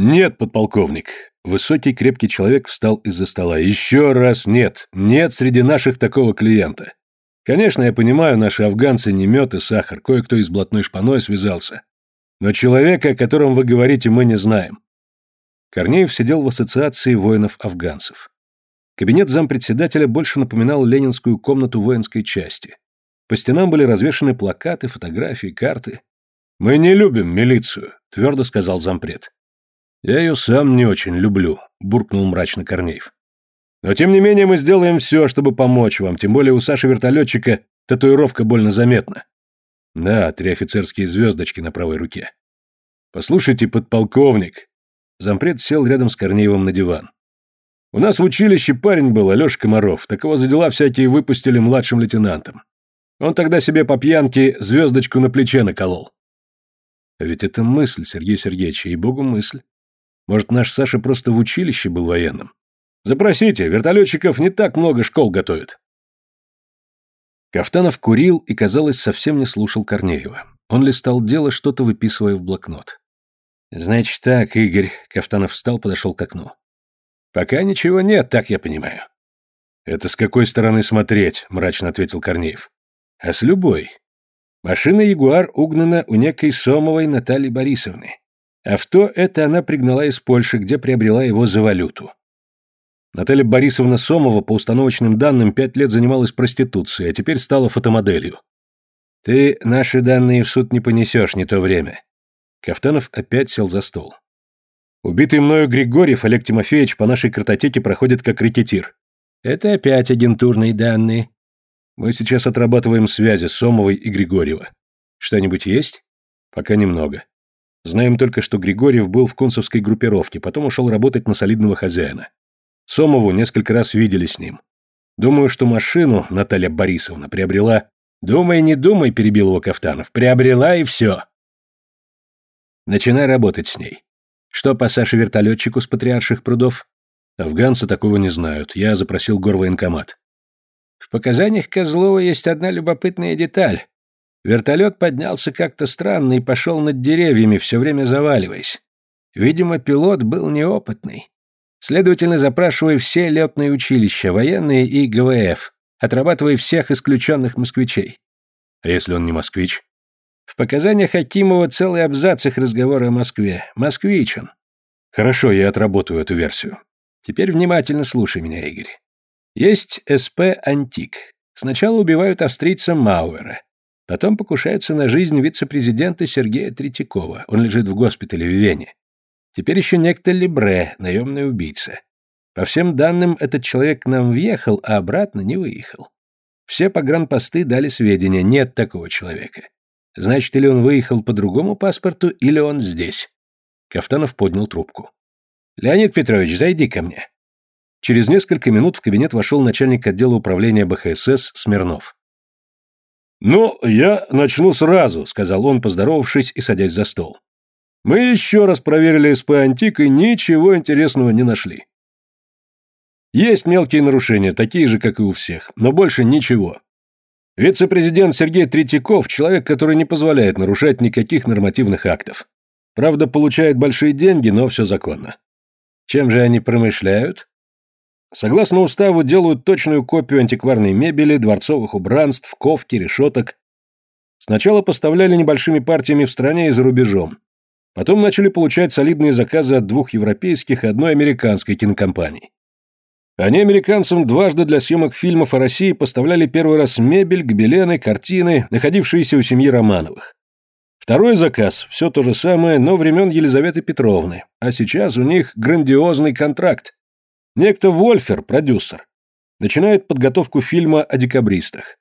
«Нет, подполковник». Высокий крепкий человек встал из-за стола. «Еще раз нет. Нет среди наших такого клиента. Конечно, я понимаю, наши афганцы не мед и сахар, кое-кто из блатной шпаной связался. Но человека, о котором вы говорите, мы не знаем». Корнеев сидел в ассоциации воинов-афганцев. Кабинет зампредседателя больше напоминал ленинскую комнату воинской части. По стенам были развешаны плакаты, фотографии, карты. «Мы не любим милицию», — твердо сказал зампред. «Я ее сам не очень люблю», — буркнул мрачно Корнеев. «Но тем не менее мы сделаем все, чтобы помочь вам, тем более у Саши-вертолетчика татуировка больно заметна». «Да, три офицерские звездочки на правой руке». «Послушайте, подполковник». Зампред сел рядом с Корнеевым на диван. «У нас в училище парень был, Алеша Комаров, так его за дела всякие выпустили младшим лейтенантом. Он тогда себе по пьянке звездочку на плече наколол. А ведь это мысль, Сергей Сергеевич, и богу мысль. Может, наш Саша просто в училище был военным? Запросите, вертолетчиков не так много школ готовят. Кафтанов курил и, казалось, совсем не слушал Корнеева. Он листал дело, что-то выписывая в блокнот. «Значит так, Игорь», — Кафтанов встал, подошел к окну. «Пока ничего нет, так я понимаю». «Это с какой стороны смотреть?» — мрачно ответил Корнеев. «А с любой. Машина «Ягуар» угнана у некой Сомовой Натальи Борисовны. Авто это она пригнала из Польши, где приобрела его за валюту. Наталья Борисовна Сомова, по установочным данным, пять лет занималась проституцией, а теперь стала фотомоделью. Ты наши данные в суд не понесешь, не то время. Кафтанов опять сел за стол. Убитый мною Григорьев Олег Тимофеевич по нашей картотеке проходит как рекетир. Это опять агентурные данные. Мы сейчас отрабатываем связи Сомовой и Григорьева. Что-нибудь есть? Пока немного. Знаем только, что Григорьев был в концевской группировке, потом ушел работать на солидного хозяина. Сомову несколько раз видели с ним. Думаю, что машину Наталья Борисовна приобрела... Думай, не думай, перебил его Кафтанов. Приобрела и все. Начинай работать с ней. Что по Саше-вертолетчику с патриарших прудов? Афганцы такого не знают. Я запросил горвоенкомат. В показаниях Козлова есть одна любопытная деталь. Вертолет поднялся как-то странно и пошел над деревьями, все время заваливаясь. Видимо, пилот был неопытный. Следовательно, запрашивая все летные училища, военные и ГВФ, отрабатывая всех исключенных москвичей. А если он не москвич? В показаниях Акимова целый абзац их разговора о Москве. Москвич он. Хорошо, я отработаю эту версию. Теперь внимательно слушай меня, Игорь. Есть СП «Антик». Сначала убивают австрийца Мауэра. Потом покушаются на жизнь вице-президента Сергея Третьякова. Он лежит в госпитале в Вене. Теперь еще некто Лебре, наемный убийца. По всем данным, этот человек к нам въехал, а обратно не выехал. Все погранпосты дали сведения, нет такого человека. Значит, или он выехал по другому паспорту, или он здесь. Кафтанов поднял трубку. «Леонид Петрович, зайди ко мне». Через несколько минут в кабинет вошел начальник отдела управления БХСС Смирнов. «Ну, я начну сразу», — сказал он, поздоровавшись и садясь за стол. «Мы еще раз проверили СП «Антик» и ничего интересного не нашли. Есть мелкие нарушения, такие же, как и у всех, но больше ничего. Вице-президент Сергей Третьяков – человек, который не позволяет нарушать никаких нормативных актов. Правда, получает большие деньги, но все законно. Чем же они промышляют? Согласно уставу, делают точную копию антикварной мебели, дворцовых убранств, ковки, решеток. Сначала поставляли небольшими партиями в стране и за рубежом. Потом начали получать солидные заказы от двух европейских и одной американской кинокомпаний. Они американцам дважды для съемок фильмов о России поставляли первый раз мебель, гобелены, картины, находившиеся у семьи Романовых. Второй заказ – все то же самое, но времен Елизаветы Петровны, а сейчас у них грандиозный контракт. Некто Вольфер, продюсер, начинает подготовку фильма о декабристах.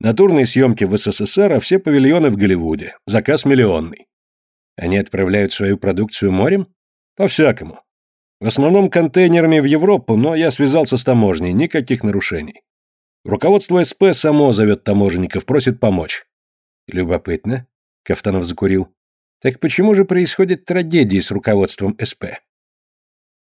Натурные съемки в СССР, а все павильоны в Голливуде. Заказ миллионный. Они отправляют свою продукцию морем? По-всякому. В основном контейнерами в Европу, но я связался с таможней, никаких нарушений. Руководство СП само зовет таможенников, просит помочь. Любопытно. Кафтанов закурил. Так почему же происходит трагедии с руководством СП?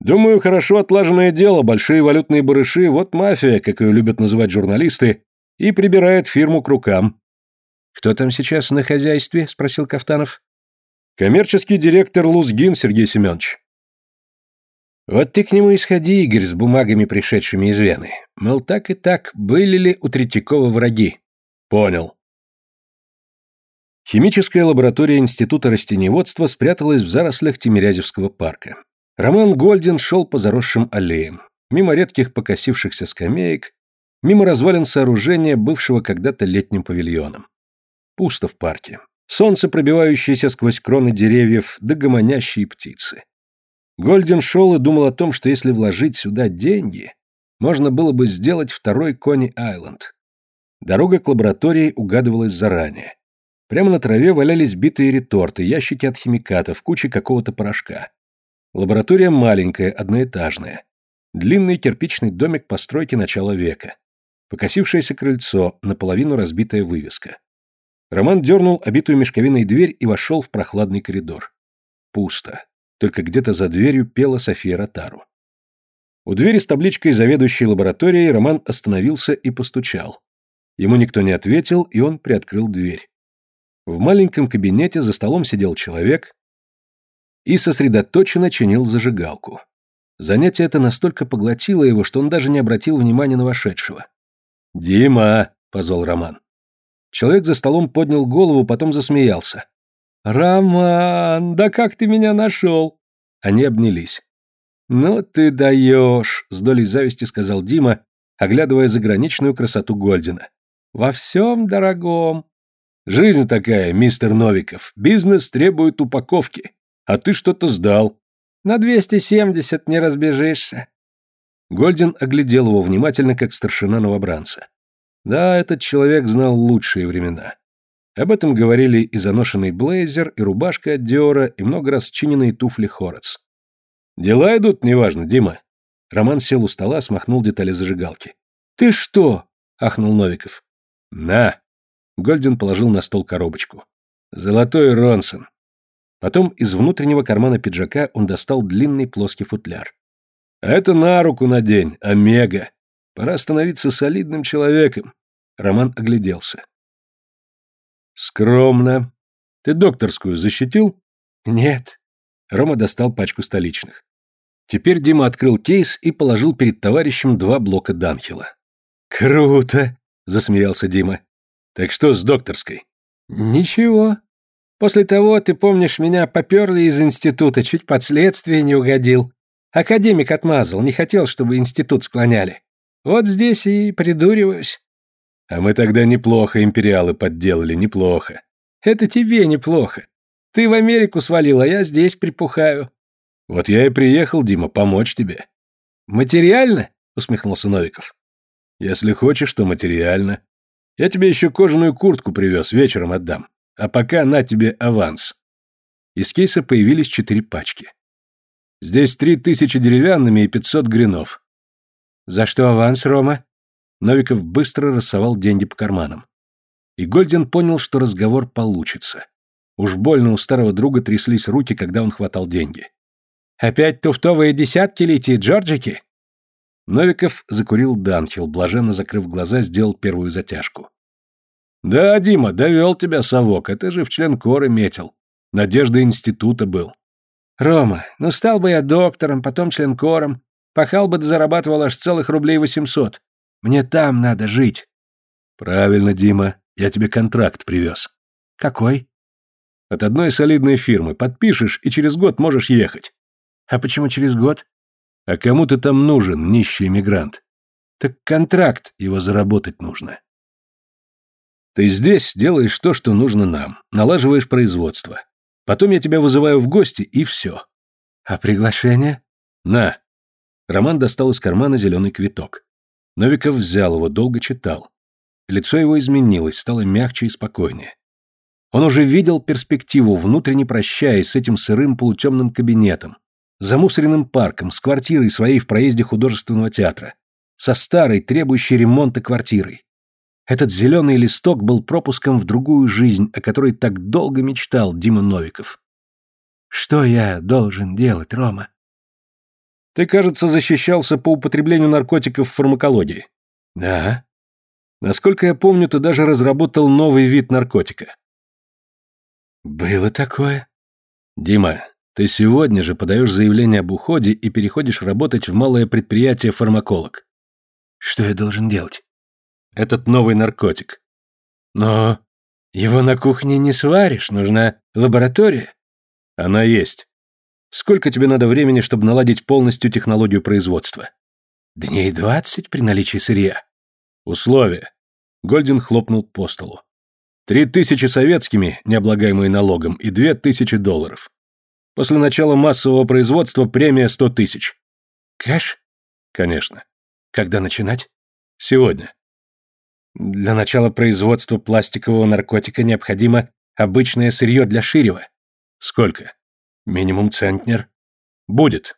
Думаю, хорошо отлаженное дело, большие валютные барыши, вот мафия, как ее любят называть журналисты, и прибирает фирму к рукам. Кто там сейчас на хозяйстве? спросил Кафтанов. Коммерческий директор Лузгин Сергей Семенович. Вот ты к нему и сходи, Игорь, с бумагами, пришедшими из Вены. Мол, так и так, были ли у Третьякова враги? Понял. Химическая лаборатория Института растениеводства спряталась в зарослях Тимирязевского парка. Роман Гольдин шел по заросшим аллеям, мимо редких покосившихся скамеек, мимо развалин сооружения, бывшего когда-то летним павильоном. Пусто в парке. Солнце, пробивающееся сквозь кроны деревьев, да гомонящие птицы. Гольден шел и думал о том, что если вложить сюда деньги, можно было бы сделать второй Кони-Айленд. Дорога к лаборатории угадывалась заранее. Прямо на траве валялись битые реторты, ящики от химикатов, куча какого-то порошка. Лаборатория маленькая, одноэтажная. Длинный кирпичный домик постройки начала века. Покосившееся крыльцо, наполовину разбитая вывеска. Роман дернул обитую мешковиной дверь и вошел в прохладный коридор. Пусто. Только где-то за дверью пела София Ротару. У двери с табличкой заведующей лабораторией Роман остановился и постучал. Ему никто не ответил, и он приоткрыл дверь. В маленьком кабинете за столом сидел человек, и сосредоточенно чинил зажигалку. Занятие это настолько поглотило его, что он даже не обратил внимания на вошедшего. «Дима!» — позвал Роман. Человек за столом поднял голову, потом засмеялся. «Роман, да как ты меня нашел?» Они обнялись. «Ну ты даешь!» — с долей зависти сказал Дима, оглядывая заграничную красоту Гольдина. «Во всем дорогом!» «Жизнь такая, мистер Новиков. Бизнес требует упаковки. А ты что-то сдал. На 270 не разбежишься. Гольдин оглядел его внимательно, как старшина новобранца. Да, этот человек знал лучшие времена. Об этом говорили и заношенный блейзер, и рубашка от Диора, и много раз чиненные туфли Хорец. «Дела идут, неважно, Дима». Роман сел у стола, смахнул детали зажигалки. «Ты что?» — ахнул Новиков. «На!» Гольдин положил на стол коробочку. «Золотой Ронсон. Потом из внутреннего кармана пиджака он достал длинный плоский футляр. «Это на руку надень, Омега. Пора становиться солидным человеком». Роман огляделся. «Скромно. Ты докторскую защитил?» «Нет». Рома достал пачку столичных. Теперь Дима открыл кейс и положил перед товарищем два блока Данхила. «Круто!» — засмеялся Дима. «Так что с докторской?» «Ничего. После того, ты помнишь, меня поперли из института, чуть под следствие не угодил. Академик отмазал, не хотел, чтобы институт склоняли. Вот здесь и придуриваюсь. А мы тогда неплохо империалы подделали, неплохо. Это тебе неплохо. Ты в Америку свалил, а я здесь припухаю. Вот я и приехал, Дима, помочь тебе. Материально? Усмехнулся Новиков. Если хочешь, то материально. Я тебе еще кожаную куртку привез, вечером отдам. А пока на тебе аванс. Из кейса появились четыре пачки. Здесь три тысячи деревянными и пятьсот гринов. За что аванс, Рома? Новиков быстро рассовал деньги по карманам. И Гольдин понял, что разговор получится. Уж больно у старого друга тряслись руки, когда он хватал деньги. «Опять туфтовые десятки летит, Джорджики?» Новиков закурил Данхил, блаженно закрыв глаза, сделал первую затяжку. «Да, Дима, довел тебя совок, а ты же в член коры метил. Надежда института был». «Рома, ну стал бы я доктором, потом членкором, пахал бы да зарабатывал аж целых рублей восемьсот. Мне там надо жить». «Правильно, Дима, я тебе контракт привез». «Какой?» «От одной солидной фирмы. Подпишешь, и через год можешь ехать». «А почему через год?» «А кому ты там нужен, нищий эмигрант?» «Так контракт, его заработать нужно». Ты здесь делаешь то, что нужно нам, налаживаешь производство. Потом я тебя вызываю в гости, и все. А приглашение? На. Роман достал из кармана зеленый квиток. Новиков взял его, долго читал. Лицо его изменилось, стало мягче и спокойнее. Он уже видел перспективу, внутренне прощаясь с этим сырым полутемным кабинетом, замусоренным парком, с квартирой своей в проезде художественного театра, со старой, требующей ремонта квартирой. Этот зеленый листок был пропуском в другую жизнь, о которой так долго мечтал Дима Новиков. «Что я должен делать, Рома?» «Ты, кажется, защищался по употреблению наркотиков в фармакологии». «Да». «Насколько я помню, ты даже разработал новый вид наркотика». «Было такое». «Дима, Ты сегодня же подаешь заявление об уходе и переходишь работать в малое предприятие фармаколог. Что я должен делать? Этот новый наркотик. Но его на кухне не сваришь, нужна лаборатория. Она есть. Сколько тебе надо времени, чтобы наладить полностью технологию производства? Дней двадцать при наличии сырья. Условия. Гольдин хлопнул по столу. Три тысячи советскими, необлагаемые налогом, и две тысячи долларов. После начала массового производства премия сто тысяч. Кэш? Конечно. Когда начинать? Сегодня. Для начала производства пластикового наркотика необходимо обычное сырье для ширева. Сколько? Минимум центнер. Будет.